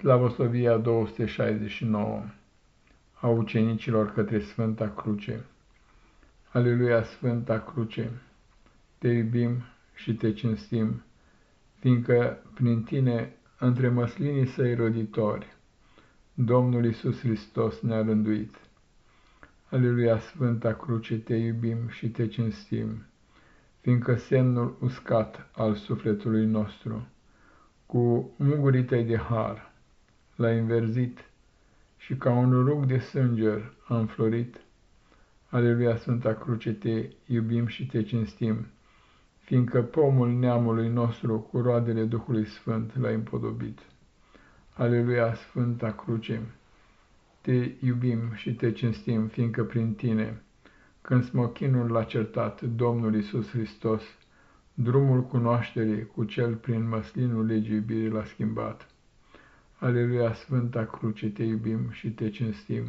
Slavosovia 269 a ucenicilor către Sfânta Cruce. Aleluia, Sfânta Cruce, te iubim și te cinstim, fiindcă prin tine, între măslinii săi roditori, Domnul Isus Hristos ne-a rânduit. Aleluia, Sfânta Cruce, te iubim și te cinstim, fiindcă semnul uscat al sufletului nostru, cu mugurii tăi de har, l-a inverzit și ca un rug de sânger a înflorit. Aleluia, Sfânta Cruce, te iubim și te cinstim, fiindcă pomul neamului nostru cu roadele Duhului Sfânt l-a împodobit. Aleluia, Sfânta Cruce, te iubim și te cinstim, fiindcă prin tine, când smochinul l-a certat Domnul Isus Hristos, drumul cunoașterii cu cel prin măslinul legii iubirii l-a schimbat. Aleluia, Sfânta Cruce, te iubim și te cinstim,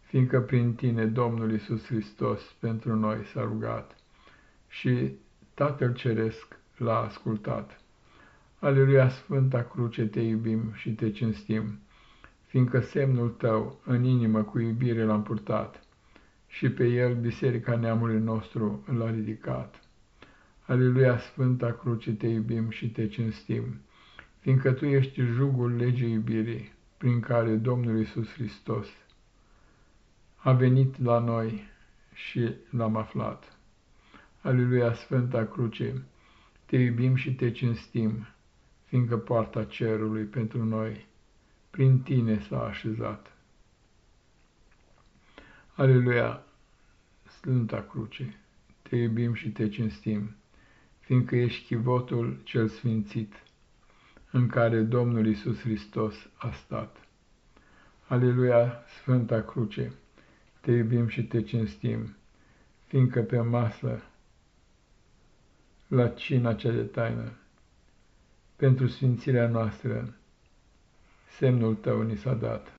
fiindcă prin tine Domnul Isus Hristos pentru noi s-a rugat și Tatăl Ceresc l-a ascultat. Aleluia, Sfânta Cruce, te iubim și te cinstim, fiindcă semnul tău în inimă cu iubire l-am purtat și pe el biserica neamului nostru l-a ridicat. Aleluia, Sfânta Cruce, te iubim și te cinstim, fiindcă Tu ești jugul legii iubirii, prin care Domnul Isus Hristos a venit la noi și l-am aflat. Aleluia, Sfânta Cruce, te iubim și te cinstim, fiindcă poarta cerului pentru noi prin tine s-a așezat. Aleluia, Sfânta Cruce, te iubim și te cinstim, fiindcă ești chivotul cel sfințit, în care Domnul Isus Hristos a stat. Aleluia, Sfânta Cruce, te iubim și te cinstim, fiindcă pe masă, la cina cea de taină, pentru sfințirea noastră, semnul tău ni s-a dat.